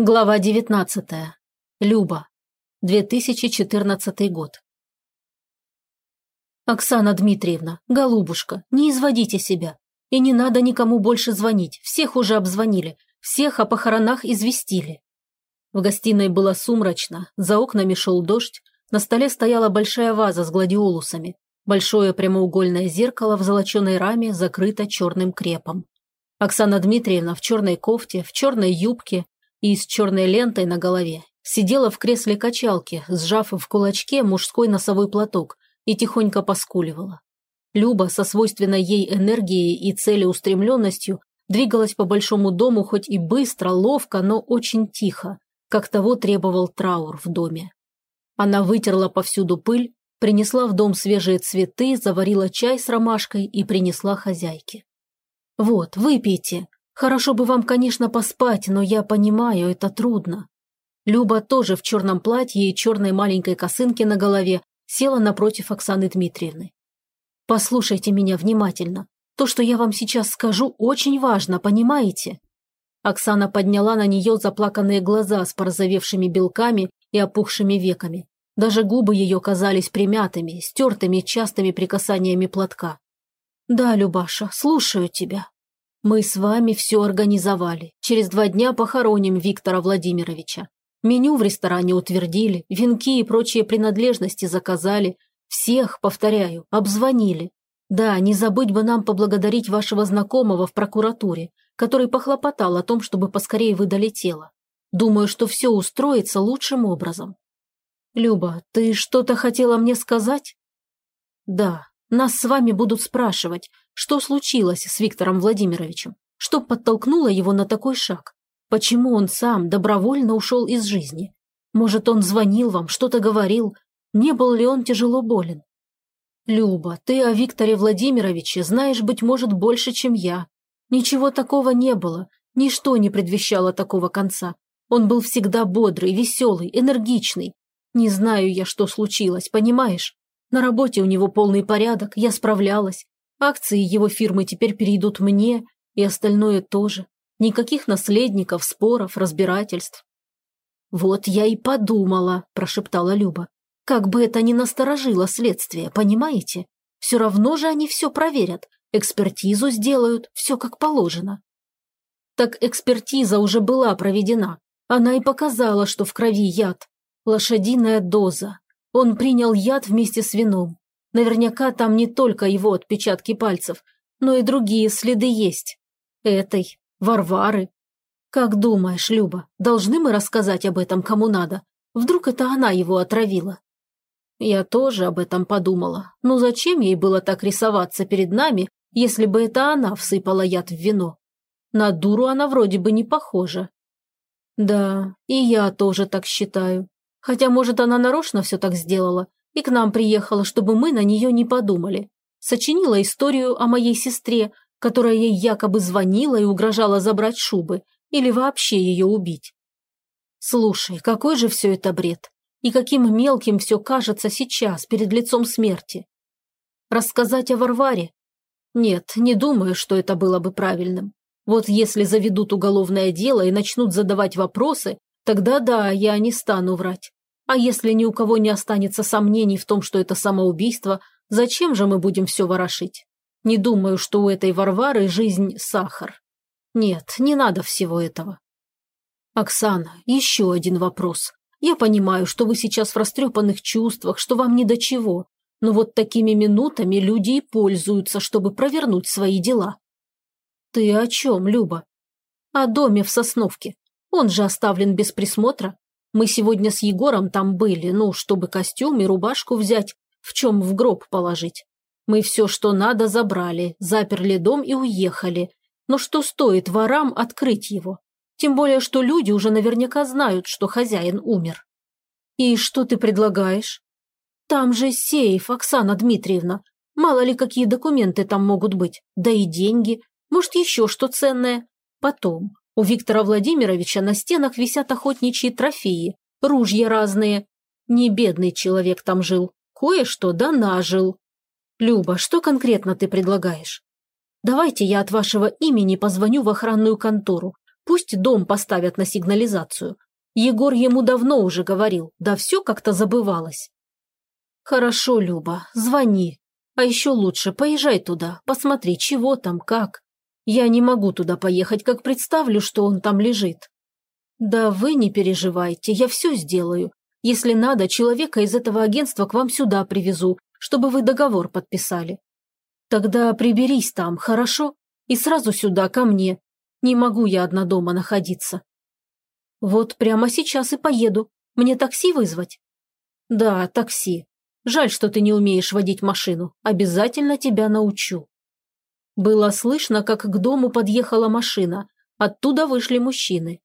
Глава 19. Люба. 2014 год. Оксана Дмитриевна, голубушка, не изводите себя. И не надо никому больше звонить, всех уже обзвонили, всех о похоронах известили. В гостиной было сумрачно, за окнами шел дождь, на столе стояла большая ваза с гладиолусами, большое прямоугольное зеркало в золоченой раме закрыто черным крепом. Оксана Дмитриевна в черной кофте, в черной юбке и с черной лентой на голове. Сидела в кресле качалки, сжав в кулачке мужской носовой платок и тихонько поскуливала. Люба со свойственной ей энергией и целеустремленностью двигалась по большому дому хоть и быстро, ловко, но очень тихо, как того требовал траур в доме. Она вытерла повсюду пыль, принесла в дом свежие цветы, заварила чай с ромашкой и принесла хозяйке. «Вот, выпейте», Хорошо бы вам, конечно, поспать, но я понимаю, это трудно. Люба тоже в черном платье и черной маленькой косынке на голове села напротив Оксаны Дмитриевны. Послушайте меня внимательно. То, что я вам сейчас скажу, очень важно, понимаете? Оксана подняла на нее заплаканные глаза с порозовевшими белками и опухшими веками. Даже губы ее казались примятыми, стертыми частыми прикасаниями платка. «Да, Любаша, слушаю тебя», мы с вами все организовали. Через два дня похороним Виктора Владимировича. Меню в ресторане утвердили, венки и прочие принадлежности заказали. Всех, повторяю, обзвонили. Да, не забыть бы нам поблагодарить вашего знакомого в прокуратуре, который похлопотал о том, чтобы поскорее выдали тело. Думаю, что все устроится лучшим образом. Люба, ты что-то хотела мне сказать? Да, нас с вами будут спрашивать, что случилось с Виктором Владимировичем, что подтолкнуло его на такой шаг, почему он сам добровольно ушел из жизни. Может, он звонил вам, что-то говорил, не был ли он тяжело болен? Люба, ты о Викторе Владимировиче знаешь, быть может, больше, чем я. Ничего такого не было, ничто не предвещало такого конца. Он был всегда бодрый, веселый, энергичный. Не знаю я, что случилось, понимаешь? На работе у него полный порядок, я справлялась. Акции его фирмы теперь перейдут мне, и остальное тоже. Никаких наследников, споров, разбирательств. «Вот я и подумала», – прошептала Люба. «Как бы это ни насторожило следствие, понимаете? Все равно же они все проверят, экспертизу сделают, все как положено». Так экспертиза уже была проведена. Она и показала, что в крови яд. Лошадиная доза, он принял яд вместе с вином. Наверняка там не только его отпечатки пальцев, но и другие следы есть. Этой, Варвары. Как думаешь, Люба, должны мы рассказать об этом кому надо? Вдруг это она его отравила? Я тоже об этом подумала. Но зачем ей было так рисоваться перед нами, если бы это она всыпала яд в вино? На дуру она вроде бы не похожа. Да, и я тоже так считаю. Хотя, может, она нарочно все так сделала и к нам приехала, чтобы мы на нее не подумали. Сочинила историю о моей сестре, которая ей якобы звонила и угрожала забрать шубы или вообще ее убить. Слушай, какой же все это бред? И каким мелким все кажется сейчас, перед лицом смерти. Рассказать о Варваре? Нет, не думаю, что это было бы правильным. Вот если заведут уголовное дело и начнут задавать вопросы, тогда да, я не стану врать. А если ни у кого не останется сомнений в том, что это самоубийство, зачем же мы будем все ворошить? Не думаю, что у этой Варвары жизнь сахар. Нет, не надо всего этого. Оксана, еще один вопрос. Я понимаю, что вы сейчас в растрепанных чувствах, что вам ни до чего, но вот такими минутами люди и пользуются, чтобы провернуть свои дела. Ты о чем, Люба? О доме в Сосновке. Он же оставлен без присмотра. Мы сегодня с Егором там были, ну, чтобы костюм и рубашку взять, в чем в гроб положить. Мы все, что надо, забрали, заперли дом и уехали. Но что стоит ворам открыть его? Тем более, что люди уже наверняка знают, что хозяин умер. И что ты предлагаешь? Там же сейф, Оксана Дмитриевна. Мало ли, какие документы там могут быть. Да и деньги. Может, еще что ценное. Потом. У Виктора Владимировича на стенах висят охотничьи трофеи, ружья разные. Не бедный человек там жил, кое-что да нажил. Люба, что конкретно ты предлагаешь? Давайте я от вашего имени позвоню в охранную контору. Пусть дом поставят на сигнализацию. Егор ему давно уже говорил, да все как-то забывалось. Хорошо, Люба, звони. А еще лучше поезжай туда, посмотри, чего там, как. Я не могу туда поехать, как представлю, что он там лежит. Да вы не переживайте, я все сделаю. Если надо, человека из этого агентства к вам сюда привезу, чтобы вы договор подписали. Тогда приберись там, хорошо? И сразу сюда, ко мне. Не могу я одна дома находиться. Вот прямо сейчас и поеду. Мне такси вызвать? Да, такси. Жаль, что ты не умеешь водить машину. Обязательно тебя научу. Было слышно, как к дому подъехала машина. Оттуда вышли мужчины.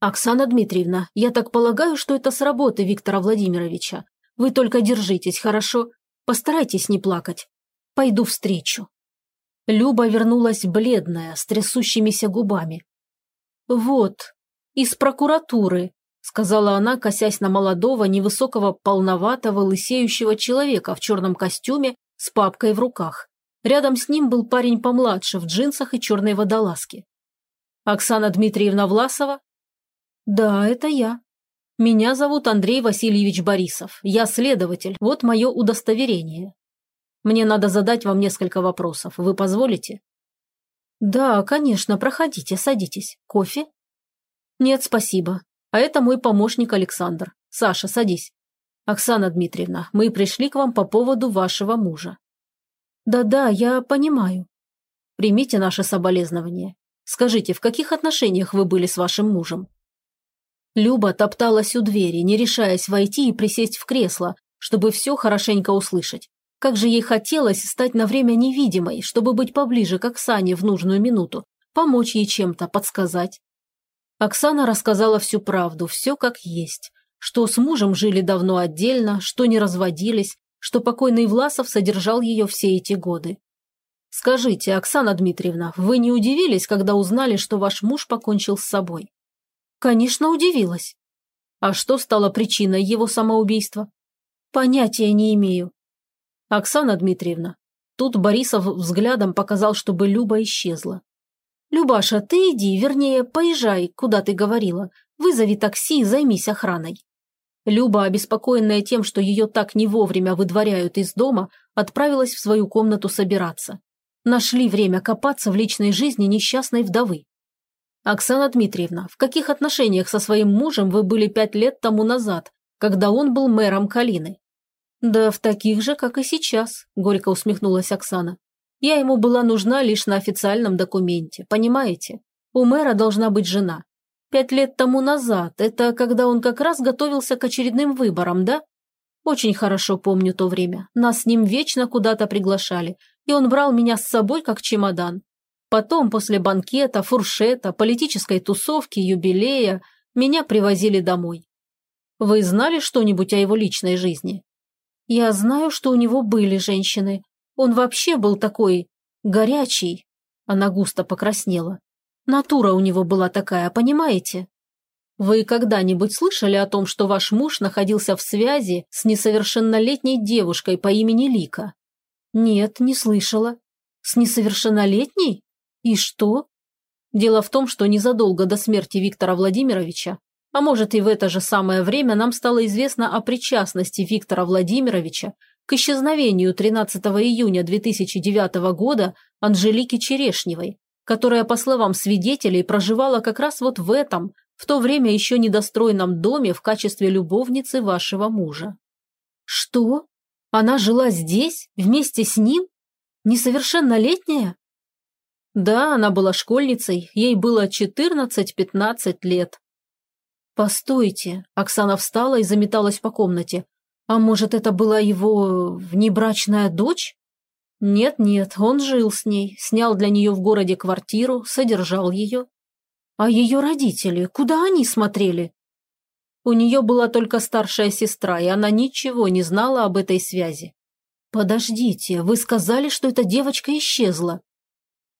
«Оксана Дмитриевна, я так полагаю, что это с работы Виктора Владимировича. Вы только держитесь, хорошо? Постарайтесь не плакать. Пойду встречу». Люба вернулась бледная, с трясущимися губами. «Вот, из прокуратуры», – сказала она, косясь на молодого, невысокого, полноватого, лысеющего человека в черном костюме с папкой в руках. Рядом с ним был парень помладше, в джинсах и черной водолазке. «Оксана Дмитриевна Власова?» «Да, это я. Меня зовут Андрей Васильевич Борисов. Я следователь. Вот мое удостоверение. Мне надо задать вам несколько вопросов. Вы позволите?» «Да, конечно, проходите, садитесь. Кофе?» «Нет, спасибо. А это мой помощник Александр. Саша, садись. Оксана Дмитриевна, мы пришли к вам по поводу вашего мужа. Да-да, я понимаю. Примите наше соболезнование. Скажите, в каких отношениях вы были с вашим мужем? Люба топталась у двери, не решаясь войти и присесть в кресло, чтобы все хорошенько услышать. Как же ей хотелось стать на время невидимой, чтобы быть поближе к Оксане в нужную минуту, помочь ей чем-то, подсказать. Оксана рассказала всю правду, все как есть. Что с мужем жили давно отдельно, что не разводились, что покойный Власов содержал ее все эти годы. Скажите, Оксана Дмитриевна, вы не удивились, когда узнали, что ваш муж покончил с собой? Конечно, удивилась. А что стало причиной его самоубийства? Понятия не имею. Оксана Дмитриевна, тут Борисов взглядом показал, чтобы Люба исчезла. «Любаша, ты иди, вернее, поезжай, куда ты говорила. Вызови такси и займись охраной». Люба, обеспокоенная тем, что ее так не вовремя выдворяют из дома, отправилась в свою комнату собираться. Нашли время копаться в личной жизни несчастной вдовы. «Оксана Дмитриевна, в каких отношениях со своим мужем вы были пять лет тому назад, когда он был мэром Калины?» «Да в таких же, как и сейчас», – горько усмехнулась Оксана. «Я ему была нужна лишь на официальном документе, понимаете? У мэра должна быть жена. Пять лет тому назад, это когда он как раз готовился к очередным выборам, да? Очень хорошо помню то время. Нас с ним вечно куда-то приглашали, и он брал меня с собой как чемодан. Потом, после банкета, фуршета, политической тусовки, юбилея, меня привозили домой. Вы знали что-нибудь о его личной жизни? Я знаю, что у него были женщины. Он вообще был такой... горячий. Она густо покраснела. Натура у него была такая, понимаете? Вы когда-нибудь слышали о том, что ваш муж находился в связи с несовершеннолетней девушкой по имени Лика? Нет, не слышала. С несовершеннолетней? И что? Дело в том, что незадолго до смерти Виктора Владимировича, а может и в это же самое время нам стало известно о причастности Виктора Владимировича к исчезновению 13 июня 2009 года Анжелики Черешневой, которая, по словам свидетелей, проживала как раз вот в этом, в то время еще недостроенном доме в качестве любовницы вашего мужа. Что? Она жила здесь, вместе с ним? Несовершеннолетняя? Да, она была школьницей, ей было 14-15 лет. Постойте, Оксана встала и заметалась по комнате. А может, это была его внебрачная дочь? Нет-нет, он жил с ней, снял для нее в городе квартиру, содержал ее. А ее родители, куда они смотрели? У нее была только старшая сестра, и она ничего не знала об этой связи. Подождите, вы сказали, что эта девочка исчезла.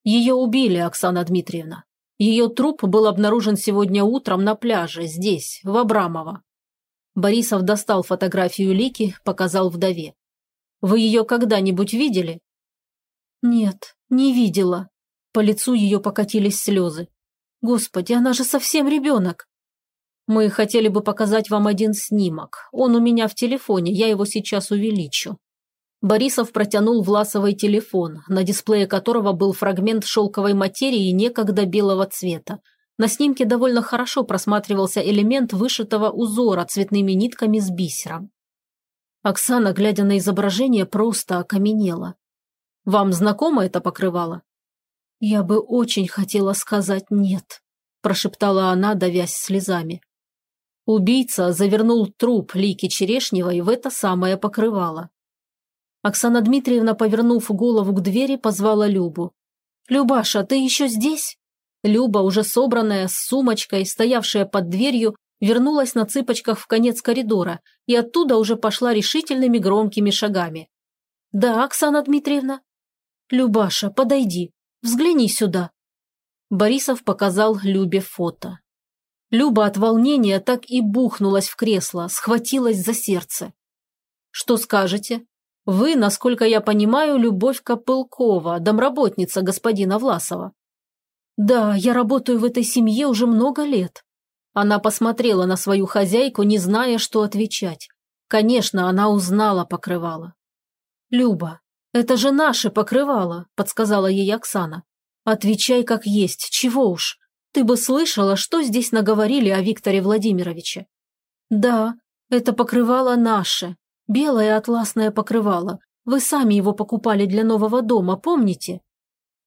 Ее убили, Оксана Дмитриевна. Ее труп был обнаружен сегодня утром на пляже, здесь, в Абрамово. Борисов достал фотографию Лики, показал вдове. Вы ее когда-нибудь видели? «Нет, не видела». По лицу ее покатились слезы. Господи, она же совсем ребенок. Мы хотели бы показать вам один снимок. Он у меня в телефоне, я его сейчас увеличу. Борисов протянул Власовой телефон, на дисплее которого был фрагмент шелковой материи некогда белого цвета. На снимке довольно хорошо просматривался элемент вышитого узора цветными нитками с бисером. Оксана, глядя на изображение, просто окаменела. «Вам знакомо это покрывало?» «Я бы очень хотела сказать «нет», – прошептала она, давясь слезами. Убийца завернул труп Лики Черешневой в это самое покрывало. Оксана Дмитриевна, повернув голову к двери, позвала Любу. «Любаша, ты еще здесь?» Люба, уже собранная, с сумочкой, стоявшая под дверью, вернулась на цыпочках в конец коридора и оттуда уже пошла решительными громкими шагами. «Да, Оксана Дмитриевна?» «Любаша, подойди, взгляни сюда». Борисов показал Любе фото. Люба от волнения так и бухнулась в кресло, схватилась за сердце. «Что скажете?» Вы, насколько я понимаю, Любовь Копылкова, домработница господина Власова. Да, я работаю в этой семье уже много лет. Она посмотрела на свою хозяйку, не зная, что отвечать. Конечно, она узнала покрывало. Люба, это же наше покрывало, подсказала ей Оксана. Отвечай как есть, чего уж. Ты бы слышала, что здесь наговорили о Викторе Владимировиче. Да, это покрывало наше, Белое атласное покрывало. Вы сами его покупали для нового дома, помните?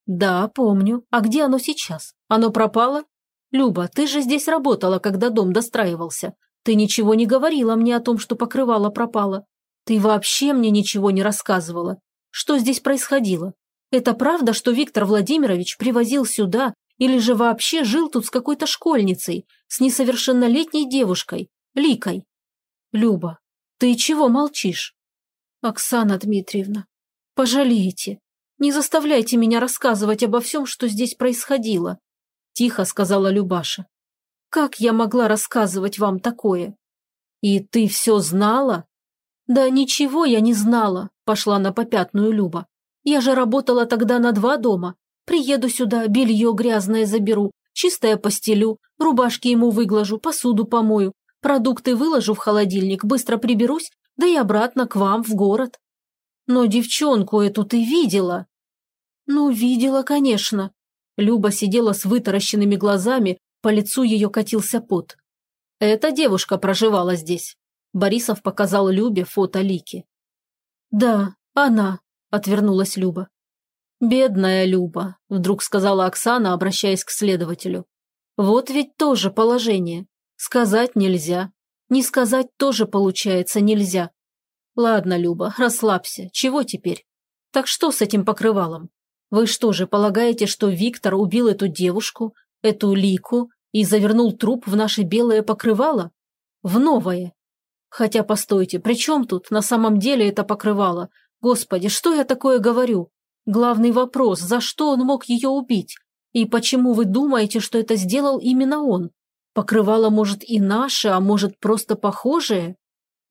Да, помню. А где оно сейчас? Оно пропало? Люба, ты же здесь работала, когда дом достраивался. Ты ничего не говорила мне о том, что покрывало пропало. Ты вообще мне ничего не рассказывала. Что здесь происходило? Это правда, что Виктор Владимирович привозил сюда или же вообще жил тут с какой-то школьницей, с несовершеннолетней девушкой, Ликой? Люба, «Ты чего молчишь?» «Оксана Дмитриевна, пожалеете. Не заставляйте меня рассказывать обо всем, что здесь происходило», – тихо сказала Любаша. «Как я могла рассказывать вам такое?» «И ты все знала?» «Да ничего я не знала», – пошла на попятную Люба. «Я же работала тогда на два дома. Приеду сюда, белье грязное заберу, чистое постелю, рубашки ему выглажу, посуду помою, Продукты выложу в холодильник, быстро приберусь, да и обратно к вам в город. Но девчонку эту ты видела? Ну, видела, конечно. Люба сидела с вытаращенными глазами, по лицу ее катился пот. Эта девушка проживала здесь. Борисов показал Любе фото Лики. «Да, она», – отвернулась Люба. «Бедная Люба», – вдруг сказала Оксана, обращаясь к следователю. «Вот ведь тоже положение. Сказать нельзя. Не сказать тоже, получается, нельзя. Ладно, Люба, расслабься. Чего теперь? Так что с этим покрывалом? Вы что же, полагаете, что Виктор убил эту девушку, эту Лику, и завернул труп в наше белое покрывало? В новое? Хотя, постойте, при чем тут на самом деле это покрывало? Господи, что я такое говорю? Главный вопрос, за что он мог ее убить? И почему вы думаете, что это сделал именно он? Покрывало, может, и наше, а может, просто похожее?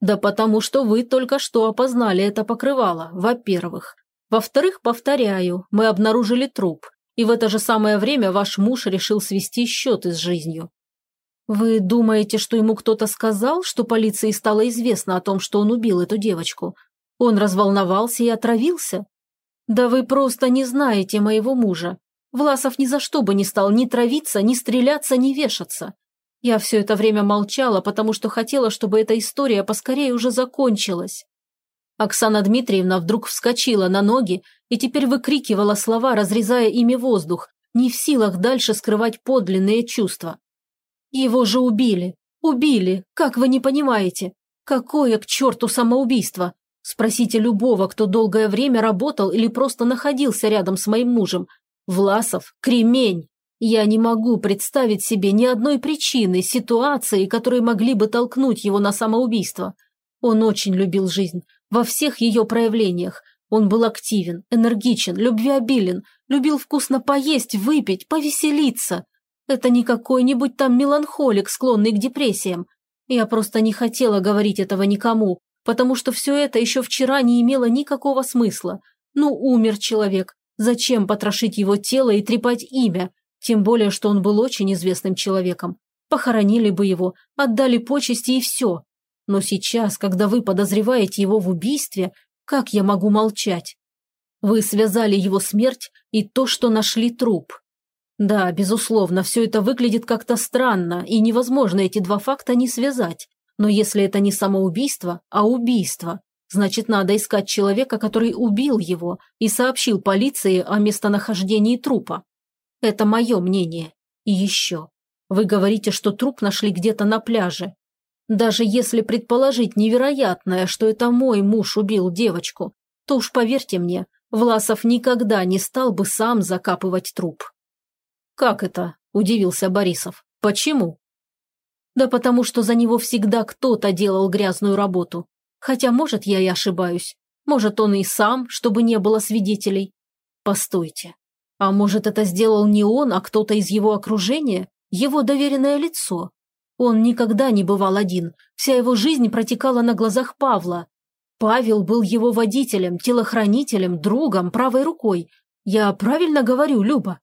Да потому что вы только что опознали это покрывало, во-первых. Во-вторых, повторяю, мы обнаружили труп, и в это же самое время ваш муж решил свести счеты с жизнью. Вы думаете, что ему кто-то сказал, что полиции стало известно о том, что он убил эту девочку? Он разволновался и отравился? Да вы просто не знаете моего мужа. Власов ни за что бы не стал ни травиться, ни стреляться, ни вешаться. Я все это время молчала, потому что хотела, чтобы эта история поскорее уже закончилась. Оксана Дмитриевна вдруг вскочила на ноги и теперь выкрикивала слова, разрезая ими воздух, не в силах дальше скрывать подлинные чувства. «Его же убили! Убили! Как вы не понимаете? Какое к черту самоубийство? Спросите любого, кто долгое время работал или просто находился рядом с моим мужем. Власов – кремень!» Я не могу представить себе ни одной причины, ситуации, которые могли бы толкнуть его на самоубийство. Он очень любил жизнь, во всех ее проявлениях. Он был активен, энергичен, любвеобилен, любил вкусно поесть, выпить, повеселиться. Это не какой-нибудь там меланхолик, склонный к депрессиям. Я просто не хотела говорить этого никому, потому что все это еще вчера не имело никакого смысла. Ну, умер человек. Зачем потрошить его тело и трепать имя? Тем более, что он был очень известным человеком. Похоронили бы его, отдали почести и все. Но сейчас, когда вы подозреваете его в убийстве, как я могу молчать? Вы связали его смерть и то, что нашли труп. Да, безусловно, все это выглядит как-то странно, и невозможно эти два факта не связать. Но если это не самоубийство, а убийство, значит, надо искать человека, который убил его и сообщил полиции о местонахождении трупа. Это мое мнение. И еще. Вы говорите, что труп нашли где-то на пляже. Даже если предположить невероятное, что это мой муж убил девочку, то уж поверьте мне, Власов никогда не стал бы сам закапывать труп. «Как это?» – удивился Борисов. «Почему?» «Да потому что за него всегда кто-то делал грязную работу. Хотя, может, я и ошибаюсь. Может, он и сам, чтобы не было свидетелей. Постойте. А может, это сделал не он, а кто-то из его окружения? Его доверенное лицо? Он никогда не бывал один. Вся его жизнь протекала на глазах Павла. Павел был его водителем, телохранителем, другом, правой рукой. Я правильно говорю, Люба?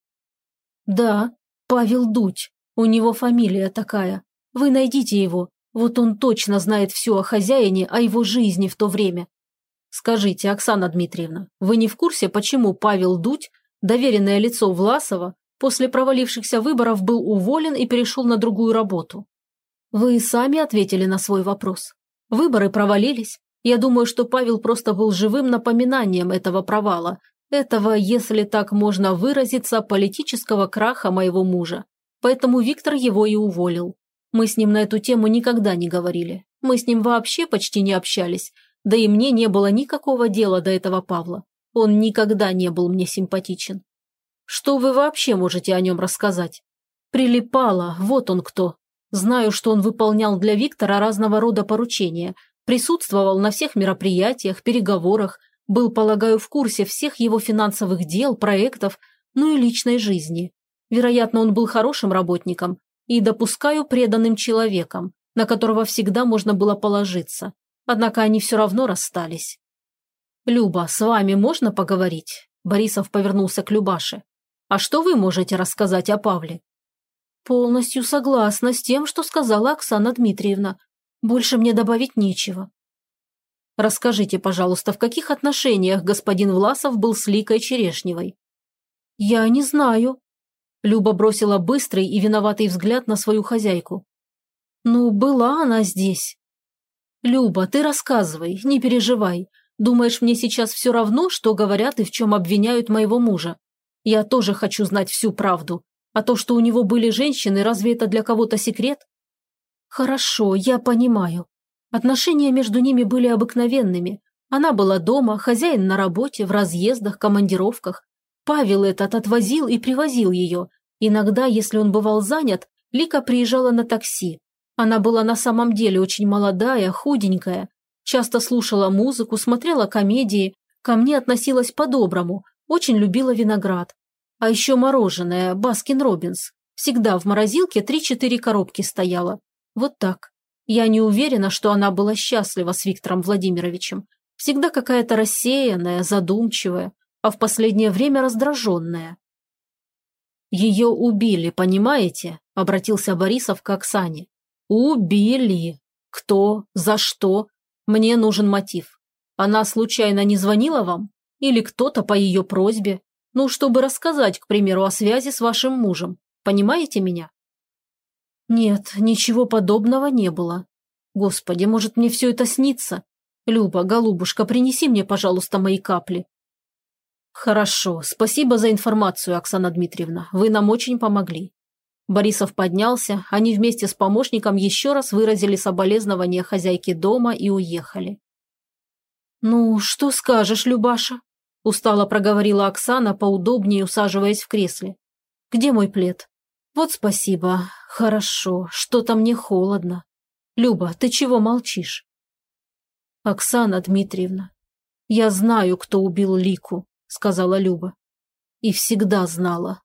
Да, Павел Дудь. У него фамилия такая. Вы найдите его. Вот он точно знает все о хозяине, о его жизни в то время. Скажите, Оксана Дмитриевна, вы не в курсе, почему Павел Дудь, доверенное лицо Власова, после провалившихся выборов был уволен и перешел на другую работу? Вы сами ответили на свой вопрос. Выборы провалились. Я думаю, что Павел просто был живым напоминанием этого провала, этого, если так можно выразиться, политического краха моего мужа. Поэтому Виктор его и уволил. Мы с ним на эту тему никогда не говорили. Мы с ним вообще почти не общались. Да и мне не было никакого дела до этого Павла. Он никогда не был мне симпатичен. Что вы вообще можете о нем рассказать? Прилипало, вот он кто. Знаю, что он выполнял для Виктора разного рода поручения, присутствовал на всех мероприятиях, переговорах, был, полагаю, в курсе всех его финансовых дел, проектов, ну и личной жизни. Вероятно, он был хорошим работником и, допускаю, преданным человеком, на которого всегда можно было положиться. Однако они все равно расстались. «Люба, с вами можно поговорить?» Борисов повернулся к Любаше. «А что вы можете рассказать о Павле?» «Полностью согласна с тем, что сказала Оксана Дмитриевна. Больше мне добавить нечего». «Расскажите, пожалуйста, в каких отношениях господин Власов был с Ликой Черешневой?» «Я не знаю». Люба бросила быстрый и виноватый взгляд на свою хозяйку. «Ну, была она здесь». «Люба, ты рассказывай, не переживай. Думаешь, мне сейчас все равно, что говорят и в чем обвиняют моего мужа? Я тоже хочу знать всю правду. А то, что у него были женщины, разве это для кого-то секрет? Хорошо, я понимаю. Отношения между ними были обыкновенными. Она была дома, хозяин на работе, в разъездах, командировках. Павел этот отвозил и привозил ее. Иногда, если он бывал занят, Лика приезжала на такси. Она была на самом деле очень молодая, худенькая. Часто слушала музыку, смотрела комедии, ко мне относилась по-доброму, очень любила виноград. А еще мороженое, Баскин Роббинс. Всегда в морозилке три-четыре коробки стояло. Вот так. Я не уверена, что она была счастлива с Виктором Владимировичем. Всегда какая-то рассеянная, задумчивая, а в последнее время раздраженная. «Ее убили, понимаете?» – обратился Борисов к Оксане. «Убили. Кто? За что? Мне нужен мотив. Она случайно не звонила вам? Или кто-то по ее просьбе? Ну, чтобы рассказать, к примеру, о связи с вашим мужем. Понимаете меня? Нет, ничего подобного не было. Господи, может, мне все это снится? Люба, голубушка, принеси мне, пожалуйста, мои капли. Хорошо, спасибо за информацию, Оксана Дмитриевна. Вы нам очень помогли. Борисов поднялся, они вместе с помощником еще раз выразили соболезнования хозяйки дома и уехали. «Ну, что скажешь, Любаша?» Устало проговорила Оксана, поудобнее усаживаясь в кресле. «Где мой плед?» «Вот спасибо. Хорошо. Что-то мне холодно. Люба, ты чего молчишь?» «Оксана Дмитриевна, я знаю, кто убил Лику», — сказала Люба. «И всегда знала.